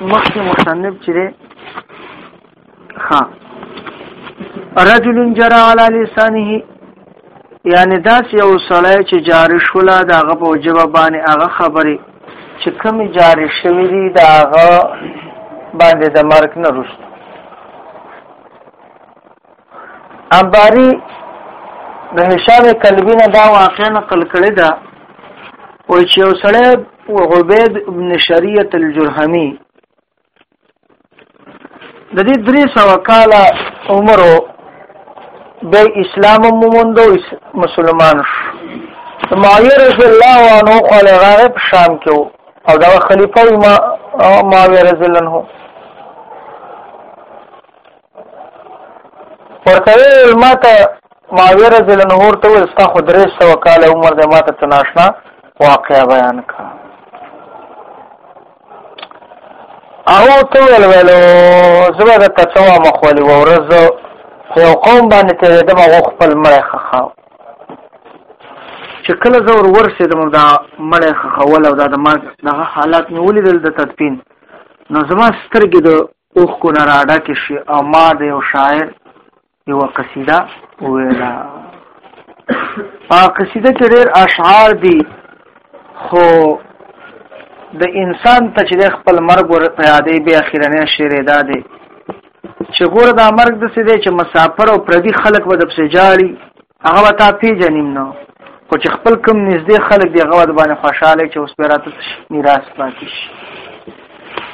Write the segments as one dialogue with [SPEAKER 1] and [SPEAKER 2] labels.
[SPEAKER 1] مخکې مصنف چې دی ښه رجل جرا علی لسانه یعنی داس یو سړی چې جاري شوله د هغه په وجبه باندې هغه خبرې چې کمی جاري شوې دي د هغه باندې د مرګ نه رسته انباری د هشام کلبی نه دا واقع نقل کړی دا و چې یو سړی عبید ابن شریعت الجرهمی د دې درې سو کاله عمر به اسلام مومندو مسلمان شو معاویه رضی الله عنه خو له هغه په شام کې وو او دا خلیفہ ما معاویه رضی الله عنه ورکوي علما ته معاویه رضی الله عنه ورته ویل ستا خو درې سوه کاله عمر دی ما ته څه ناشنا واقعه بیان کړه هغه ته ویل ویلو زه به درته څه وایم خو ولې یوه ورځ زه په یو قوم باندې تېرېدم هغه خپل مړی ښخاو چې کله زه ور ورسېدم دا مړی ښخول او دا د مرګ دغه حالات مې ولیدل د تدفین نو زما سترګې د اوښکو نه راډکې شوې او ما د یو شاعر یوه قصیده وویله په قصیده کې ډېر اشعار دي خو د انسان ته چې د خپل مرګ ور په یادې بیا اخیرنې شعر ادا دی چې ګوره دا مرګ د څه دی چې مسافر او پردي خلک به د پسې جاړي هغه وتا پیژنیم نو خو چې خپل کم نږدې خلک دی غواد باندې خوشاله چې اوس پیراته میراث پاتې شي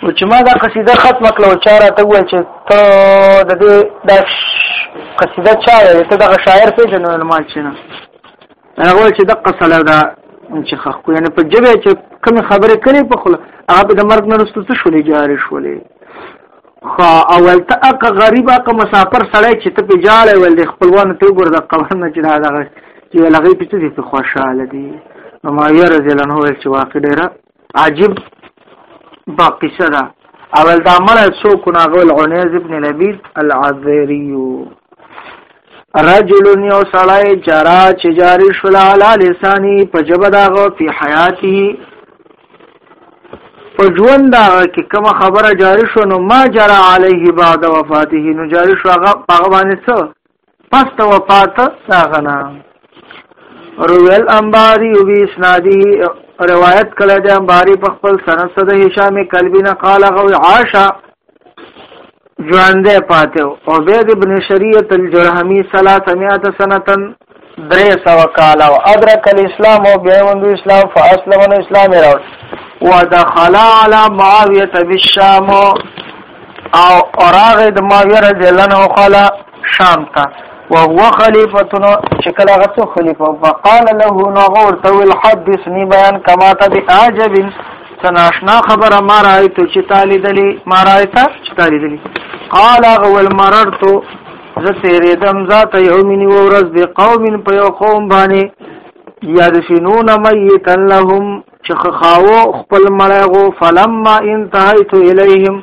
[SPEAKER 1] او چې ما دا قصیده ختمه کړو چا راته وویل چې ته د دې دا قصیده چا ویلې ته دغه شاعر پېژنې نو ما چې نه هغه وویل چې دقه سله ده چې خخکو یعنې په ژبه چې کومې خبرې کړې په خوله هغه به د مرګ نه وروسته څه شولې جارې شولې خو اول ته اقا غریب اقا مسافر سړی چې ته په جاړه ول د خپلوانو ته وګور د قبر نه چې دا دغه چې لغې په څه په خوشاله دي نو ما یې رضیل نه ویل چې واقع ډیره عجیب با قصه ده اول دا مړ څو کو ناغول عنیز ابن لبید العذری رجل یو سړی جرا چې جاری شول علی لسانی په جبداغه په حیاتی په ژوند دا کې کومه خبره جاری شو نو ما جرى عليه بعد وفاته نو جاری شو هغه هغه باندې څه پس ته وفات دا غنا رویل انباری او بی اسنادی روایت کړه د انباری په خپل سند سره هشام کلبی نه قال غو عاشا ژوندې پاتې او عبید ابن شریعت الجرهمی 300 سنتن درې سو کال او ادرک الاسلام او بیا وندو اسلام فاسلم نو اسلام راوړ ودخل على معاويه بالشام او اوراغه د معاويه رضی الله عنه خلا شام ته وهو خلیفتنا چې کله هغه څو خلیفه فقال له نو هغه ورته ویل حدثني بیان کما ته بعجب سناشنا خبره ما رايت چې تالی دلی ما رايت چې تالی دلی قال اول مررت زه تیرېدم ذات یومین و ورځ به قوم په یو قوم باندې یادفنون میتا لهم چې خاو خپل مړغو فلما انتهیت الیهم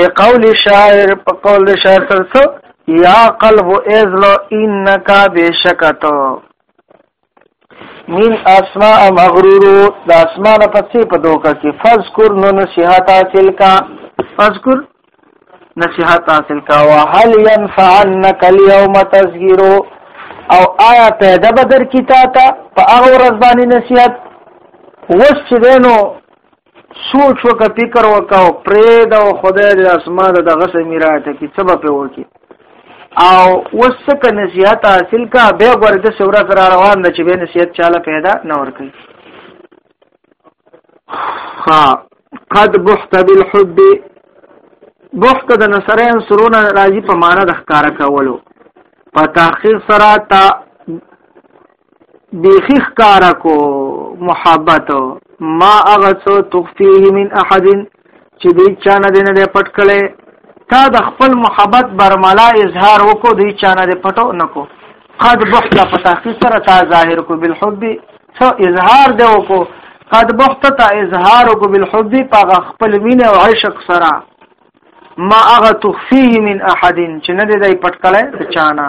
[SPEAKER 1] بقول شاعر په قول شاعر سره یا قلب ازلو انک بشکتو من اسماء مغرورو د اسمان پسې په دوکه کې فذكر نو نصيحت حاصل کا فذكر نصيحت حاصل کا وهل ينفعنك اليوم تذكرو او آیا پیدا بدر کی تا تا په هغه ورځ باندې نصيحت وس چې دینو سوچ وکړه فکر وکړه او پرې دا خدای د اسما د دغه سمیراته کې څه به وکړي او وسک نصیحت حاصل کا به ورته سورا سره روان د چې به نصیحت چاله پیدا نه ور کوي ها قد بحت بالحب بحت د نصرین سرونه راځي په معنا د ښکارا کولو په تحقیق سره تا بیخی ښکارا کو محبت ما هغه څه تخفيه من احد چې دی چانه دې نه پټ کړي تا د خپل محبت برملا اظهار وکړو دی چانه دې پټو نکو قد بحت په تحقیق سره تا ظاهر کو بالحب څو اظهار دی وکړو قد بحت تا اظهار کو بالحب په خپل مینه او عشق سره ما هغه تخفيه من احد چې نه دې پټ کړي چانه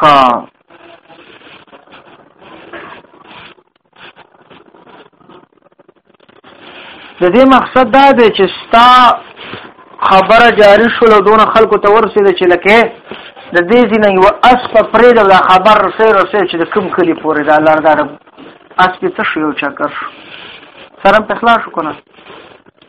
[SPEAKER 1] ها د دې مقصد دا دی چې ستا خبره جاری شول او دون خلکو ته ورسېده چې لکه د دې ځینې یو اس په پرې د خبر رسې رسې چې د کوم کلی پورې د لار دار اس په څه شو چکر سره په خلاص کنه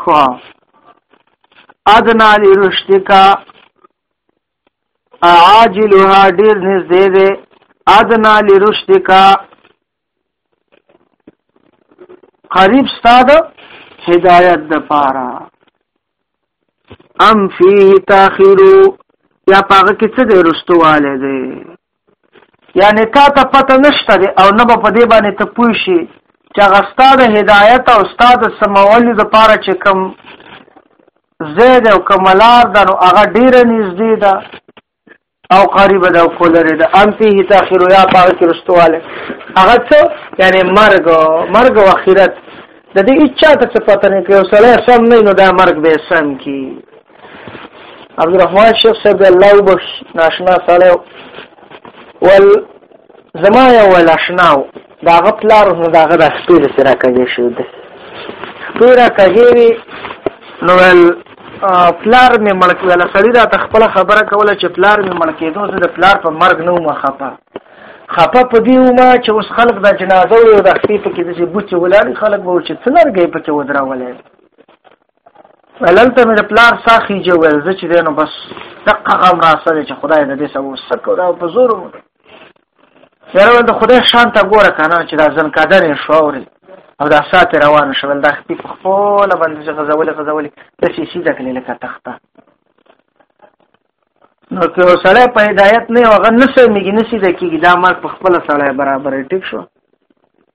[SPEAKER 1] خو ادنا لرشتکا عاجلها ډیر نږدې ده ادنا لرشتکا قریب ستاد هدایت د پاره ام فيه تاخيرو یا پاغه کې څه دی رستواله دی یعنی تا ته پته نشته دی او نه په دې باندې ته پوه شي چې هغه ستاد هدایت او ستاد سمولو د پاره چې کم زید او کملار دنو هغه ډیر نږدې ده او قریب ده کو لري ده ام فيه تاخير یا پاره کې رستواله هغه څه یعنی مرګ مرګ او اخرت د دې اچا ته څه پته نه کوي سره سم نه نو دا مرګ به سم کی عبدالرحمن شیخ صاحب الله وبخش ناشنا سره ول زما یو ویل اشنا و د هغه پلار اوس نو د هغه دا سپی داسې راکږی شوی دی سپی راکږی وي نو ویل پلار مې مړ کړل سړی راته خپله خبره کوله چې پلار مې مړ کېدو زه د پلار په مرګ نه وم خفه خفه په دې وم چې اوس خلک د جنازه او د سپی پکې داسې بوچې ولاړې خلک به چې څه لرګی پکې ودراولی ولنته مې د پلار ساخي جو ول زه چې دینو بس دقه غم را سره چې خدای د دې سبب سکو دا په زور مو یاره د خدای شان ته ګوره کنه چې دا ځن قدر شوري او دا سات روان شول دا خپل خپل باندې غزولې غزولې د سې سیده کړې لکه تخته نو که سړی په هدایت نه هغه نه سمېږي نه سیده کېږي دا مرګ په خپله سړی برابر ټیک شو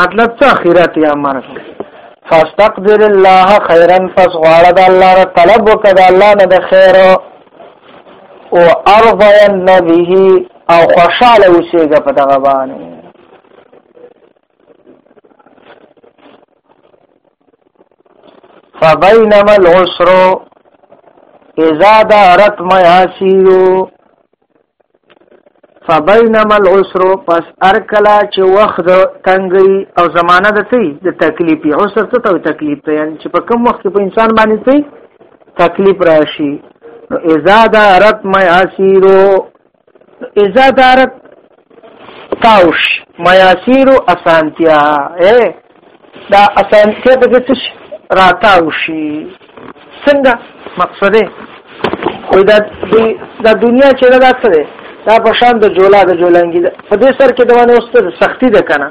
[SPEAKER 1] مطلب څه اخرت یا مرګ فاستقدر الله خیرا پس غواړه د الله را طلب وکړه د الله نه د خیر او ارضین به او خوشاله اوسېږه په دغه باندې فبینما العسر اذا دارت میاسیرو فبینما العسر پس ار کلا چې وخت د تنګي او زمانہ د تی د تکلیف عسر ته تو تکلیف ته یعنی چې په کوم وخت په انسان باندې تی تکلیف راشي نو اذا دارت ما اسیرو اذا دارت تاوش میاسیرو اسانتیا اے دا اسانتیا په څه شي راتاو شي څنګه مقصد وي دا د دنیا چې دا څه دی دا په شان د جولا د جولنګي په دې سر کې دوانه اوس ته سختی ده کنه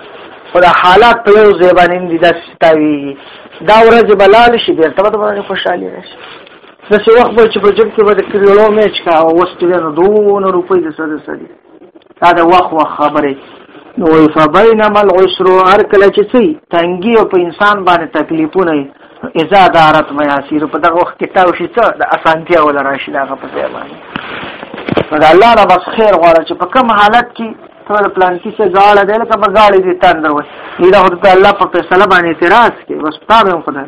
[SPEAKER 1] خو دا حالات په یو زیبانی دي دا ستاوي دا ورځ بلال شي بیرته به باندې خوشحالي راشي د څه وخت چې په جب کې به د کریولو میچ کا او وسټ ورنو دوه روپۍ د سره سره دا د وخت وخت خبره نو فبینما العسر هر کله چې څه تنګي او په انسان باندې تکلیفونه اذا دارت میاسیر په دغه وخت کې تاو شي څه د اسانتیا ول راشي دا په ځای باندې نو الله را بس خیر غواړي چې په کوم حالت کې ټول پلان کې څه غاړه دی لکه په غاړه دي تاند وي دا هو ته الله په فیصله باندې اعتراض کوي بس تابع خدای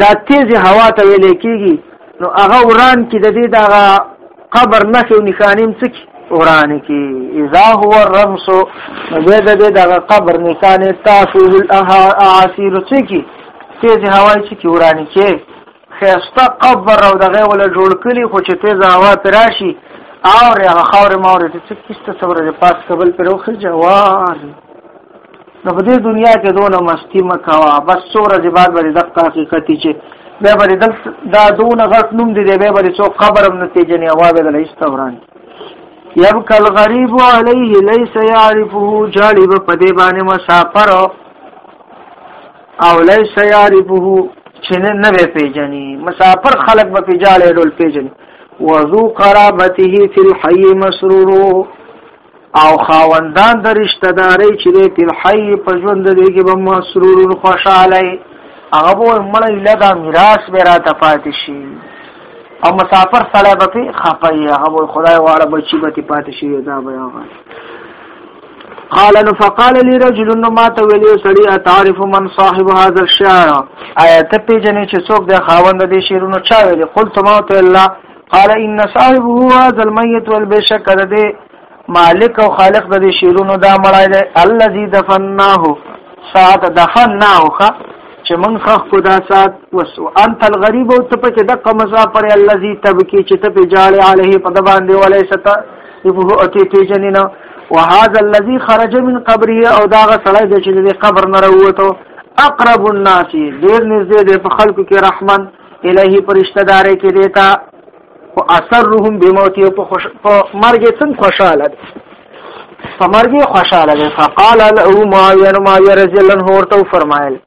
[SPEAKER 1] دا تیزی هوا ته ویل کېږي نو هغه وران کې د دې دغه قبر نښې او نښانې هم څکي وران کې اذا هو الرمس بیا د دې دغه قبر نښانې تافیل الاعاصیر څکي تیزی هوا چې کې وران کې خیسته قبر او دغه ولا جوړ کړي خو چې تیزه هوا پر راشي او هغه خاور ماور چې څه کیسته صبر د پاس قبل پر وخت جوار نو په دې دنیا کې دونه مستی مکوا بس څو ورځې بعد به د حقیقت چې بیا به دل دا دون غټ نوم دی بیا به څو قبر هم نتیجه نه هوا به دل استوران یبکى الغریب علیه ليس يعرفه جالب په دې باندې مسافر او ليس يعرفه چې نه به پیژني مسافر خلق به پیژاله ډول پیژني وذو قرابته فی الحي مسرور او خاوندان د رشتہ داري چې په حي په ژوند دي کې به مسرور خوشاله هغه به مړ اله دا میراث به را تفات شي او مسافر سره به په خپي هغه به خدای واړه بچي به پات شي دا به هغه قال نو فقال لي رجل نو ما ته ویلو سړی اتعرف من صاحب هذا الشعر آیت پیجنې چې څوک د خاوند دې شعرونو چا ویلي قلت ما ته الله قال ان صاحب هو ذل میت والبشک ده مالک او خالق د شیرونو دا مړای دی الذي دفناه ساعت دفناه خ چې مونږ خخ کو دا سات وسو انت الغریب او ته پکې د قمزا پر الذي تبکی چې ته په جاړې عليه په د باندې ولې ستا یبه اتی تی جنینا وهذا الذي خرج من قبره او دا غ سړی د چې د قبر نه راوته اقرب الناس ډیر نږدې د خلکو کې رحمان الهی پرشتہ دارې کې دیتا او اثرهم بموت په خوش په مرګ څنګه خوشاله دي په مرګ خوشاله دي فقال له معاویه معاویه رضی الله عنه ورته فرمایل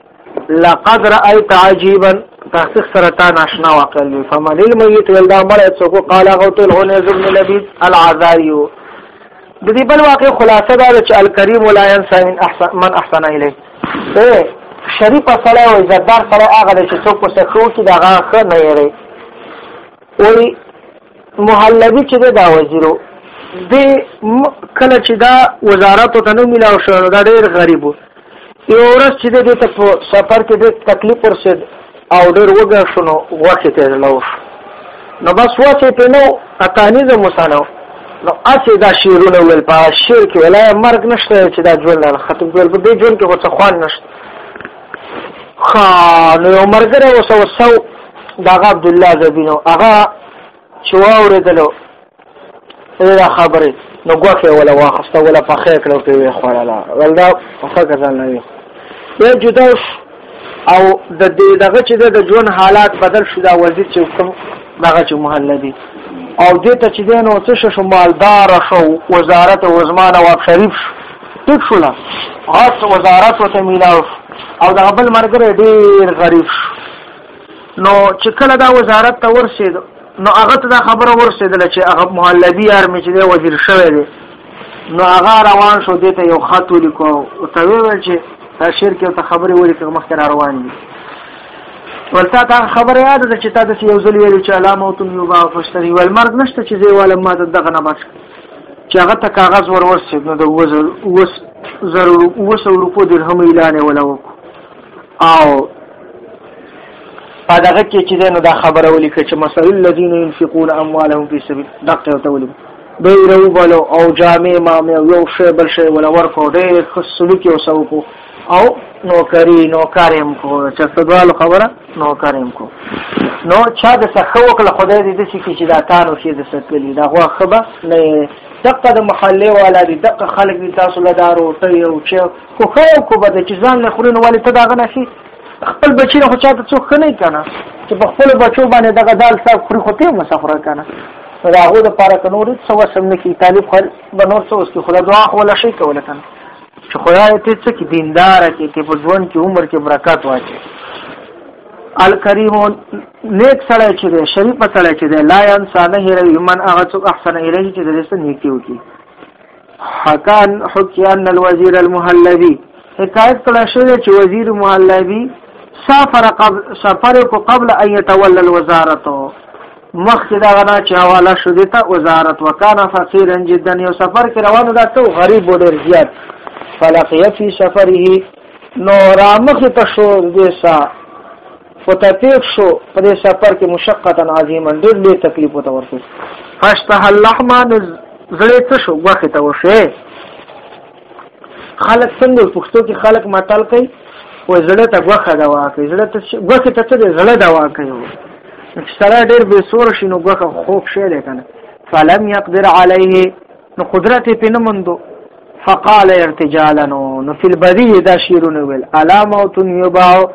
[SPEAKER 1] لقد رايت عجيبا تحقیق سره تا ناشنا واقع وي فمن المیت ولدا مړ څوک قال غوت الغنز بن لبيد العذاريو د دې بل واقع خلاصه دا چې الکریم ولا ينسى من احسن من احسن الیه اے شریف سړی او عزتدار سړی هغه دی چې څوک څه ټو کې دغه ښه نه یری وای محلبی چې دا وزیرو د کله چې دا وزارت ته نه ملاو شو دا ډیر غریب یو ورځ چې د دې ته سفر کې د تکلیف ورسېد او ډېر وږی شو نو غوښې ته یې زړه وشو نو بس وس یې پرې نه و عطاني زه مسانه و نو هسې دا شعرونه ویل په هغه شعر کې ویل آیا مرګ نشته چې دا ژوند نه ختم کړل په دې ژوند کې خو څه خوند نشته ښه نو یو ملګری اوسه وسو د هغه عبدالله زبینو هغه چې واورېدلو دا خبرې نو ګوکه ولا واخسته ولا په خیر کړو په وی خوړلا ولدا په خکه ځان نه وي یا جدا او د دې دغه چې د ژوند حالات بدل شو دا وزیر چې کوم دغه چې محله دي او دې ته چې دینو څه شو مالدار شو وزارت وزمانه او شریف شو ټیک شو لا غاص وزارت وته میلاو او د خپل مرګره ډیر غریب شو نو چې کله دا وزارت ته ورسېد نو هغه ته دا خبره ورسېدله چې هغه مولوي یار مې چې دی وزیر شوی دی نو هغه روان شو دې ته یو خط ولیکو او ته ویل چې دا شعر کې ته خبرې ولیکې مخکې را روان دي ولتا تا خبره یاد ده چې تا د یو ځل ویل چې علامه تم یو با فشتری ول مرګ نشته چې دی ول ما دغه نه بچ چې هغه ته کاغذ ور ورسېد نو د وزر وس ضرور وس روپو درهم اعلان ولا وکړو او په دغه کې چې دینو دا خبره ولیکه چې مثل الذين ينفقون اموالهم في سبيل دقه ته ولیکه دی رو بلو او جامع مامه یو شی بل شی ولا ورکو ډېر خصلوکي او سوکو او نوکری نوکاریم کو چرتدوال خبره نوکاریم کو نو چا د سخه وکړه خدای دې د سکی چې دا تانو کې د سکلی دا غوا خبه نه دقه د محله والا دي دقه خلک دي تاسو لدارو ته یو چې خو خو کو بده چې ځان نه خورین والي ته دا غنه شي خپل بچی نه خو چاته څوک ښه نه کنه چې په خپل بچو باندې دغه دال صاحب خوري خو ته مسافر کنه دا هغه د پاره کنه ورته څه وسم نه کی طالب خل به نور څه اوس کی خدا دعا خو ولا شي کوله کنه چې خدای ته څه کې دیندار کې ته په ژوند کې عمر کې برکات واچي الکریم نیک سره چې دی شریف سره چې دی لا انسان هره ایمان هغه څوک احسن الیه چې د رسن نیکی وکي حکان حکی ان الوزیر المحلبی حکایت کړه شوی چې وزیر محلبی سافر قبل سفر کو قبل ان يتولى الوزارت مخکې دا غنا چې حواله شو دي ته وزارت وکانه فقيرا جدا یو سفر کې روانو دا ته غریب ډیر زیات فلقيه في سفره نو رامخ ته شو دې سا فتفیق شو په دې سفر کې مشقتا عظیما ډېر ډېر تکلیف وته ورسو فاشتها اللحمه زړه څه شو غوخه ته وشه خلک څنګه پښتو کې خلک ماتل کوي و زړه ته غوخه دوا کوي زړه ته غوخه ته څه زړه دوا کوي سره ډېر به سور شینو غوخه خوب شي لکنه فلم يقدر عليه نو قدرت په نه مندو فقال ارتجالا نو فی البدیه دا شیرونه ویل علامه یباو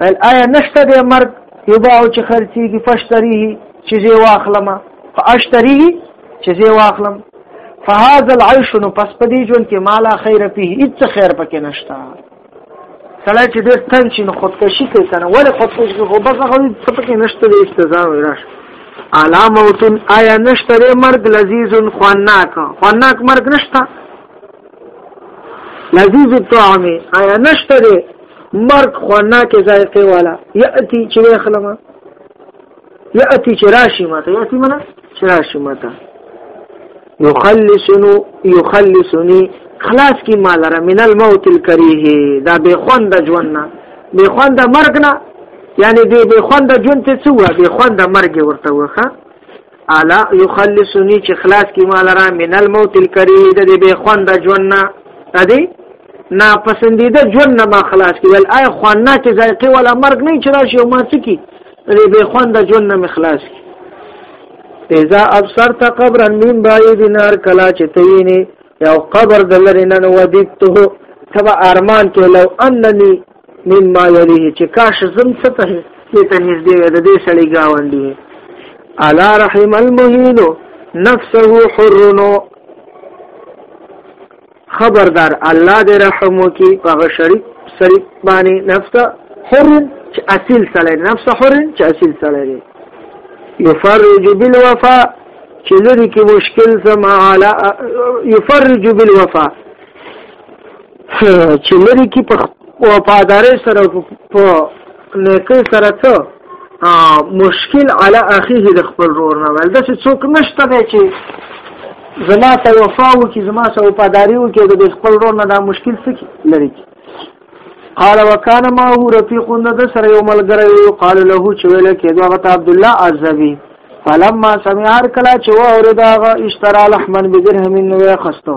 [SPEAKER 1] قال آیا نشته د مرګ یباع چې خرڅیږي فشتریه چې زی واخلم فاشتریه چې زی واخلم فهذا العيش نو پس په دې ژوند کې مالا خیر فيه هیڅ خیر پکې نشته سړی چې ډېر تنګ شي نو خودکشي کوي کنه ولې خودکشي کوي خو بس هغه څه پکې نشته د استزا وراش اعلی موتن آیا نشته د مرګ لذیذ خوانناک خوانناک مرګ نشته لذیذ الطعام آیا نشته مرګ خواناکه ذایقه والا یاتی چې اخلم یاتی چې راشي ماته یاتی مله چې راشي ماته یخلصنو یخلصنی خلاص کی مال را من الموت الکریه دا به خوند ژوند نه به خوند مرګ نه یعنی دې به خوند ژوند ته څه و به خوند مرګ ورته وخه الا يخلصني چې خلاص کی مال را من الموت الكريه د دې به خوند ژوند نه ادي نا پسندیده ژوند نه ما خلاص کی ول آی خواننا چې ذایقه ولا مرګ نه چې راشي او ما سکی دې به خوند ژوند نه مخلاص کی اذا ابصرت قبرا من بعيد نار کلا چې تینه یو قبر دلرنه ودیته تبا ارمان کې لو انني مما يليه چې کاش زم څه ته دې ته نږدې وې د دې سړي گاونډي الا رحم المهين نفسه حرنو خبردار الله دې رحم وکي په شریک شریک باندې نفس حر چې اصل سره نفس حر چې اصل سره دی يفرج بالوفا چې لري کې مشکل سم علا يفرج بالوفا چې لري کې په وفادارۍ سره په نیکۍ سره څه مشکل علی اخیه د خپل رور نه ول د څوک نشته دی چې زما ته وفا وکي زما سره وفاداري وکي د خپل رور نه دا مشکل څه لري کې قال وكان ما هو رفيق ند سره یو ملګری قال له چې ویل کېدو هغه عبد الله عزبي فلما سمع هر کلا چې و اورید هغه اشترا لحمن بدرهم نو خستو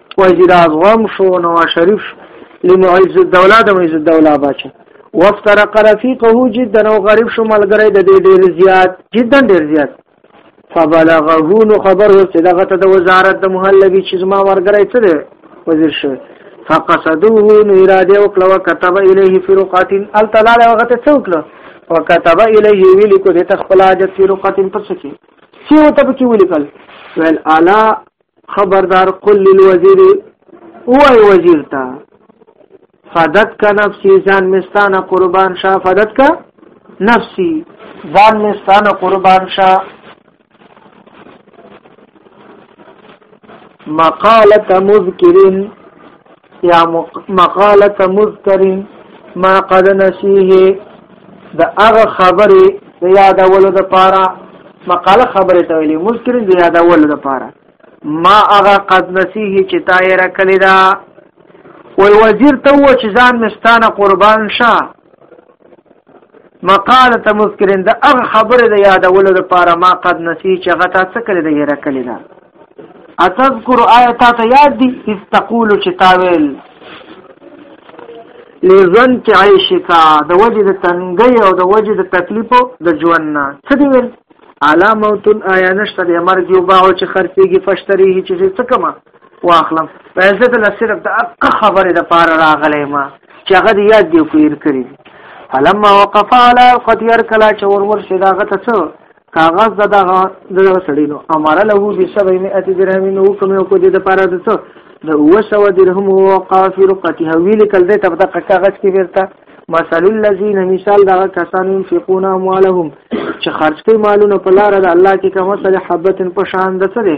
[SPEAKER 1] وزیر اعظم شو نواز شریف شو لمعز الدوله د معز الدوله بچ وافترق رفيقه جدا او غریب شو ملګری د دې ډیر زیات جدا ډیر زیات فبلغه نو خبر ورته دغه ته د وزارت د محلبي چې زما ورګرای څه دی وزیر شو فقصدوه نو اراده وکړه وكتب اليه في رقعه التلا هغه ته څه وکړه وكتب اليه ویل کو د تخپل حاجت في رقعه پس کې سی او تب کې ولیکل ویل الا خبردار قل للوزیر اوای وزیر تا فدت کا نفسی ځان مستانه قربان شاه فدت کا نفسی ځان مستانه قربان شاه مقاله مذکرین یا مقاله مذکر ما قد نسیه د هغه خبرې د یادولو د پاره مقاله خبرې ته ویلې مذکر د یادولو د پاره ما هغه قد نسیه چې تایره کړی دا وای وزیر ته و چې ځان مستانه قربان شه مقاله مسکرین د هغه خبره د یادولو لپاره ما قد نسی چې غتا څه کړی د یره کړی دا اتذکر آیات ته یاد دي استقول چې تاویل لزن چې عیشکا د وجه د تنګي او د وجه د تکلیفو د ژوند نه څه دی ویل علامه تن آیا نشته د مرګ یو باو چې خرڅيږي فشتري چې څه کما واخلم زه د صرف د اقا خبره د پار راغلی ما چې هغه د یاد دی کویر کړی فلما وقف على قدير کلا چې ورور شي دا غته څه کاغذ د دغه د سړی نو امر له به سبع مئات درهم نو کوم یو کو دې د پاره د څه د وسو درهم او قافر قته ویل کل دې ته د کاغذ کې ورته مثل الذين مثال دا کسان ينفقون اموالهم چې خرج کوي مالونه په لار د الله کې کومه سره حبتن په شان د سره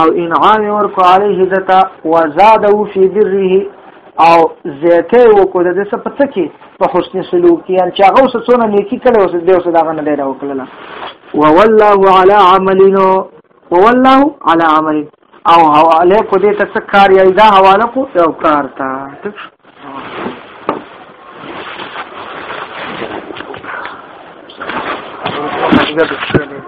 [SPEAKER 1] او انعام ورکو علیه دتا وزاده فی بره او زیته وکړو د دې په څه کې په حسن سلوک یان چې هغه اوس څونه نیکی کړي اوس دې اوس داغه نه دی راوکړل و والله علی عملنا و والله علی عمل او حواله کو دې ته څه کار یا دا حواله کو یو کار تا ټیک شو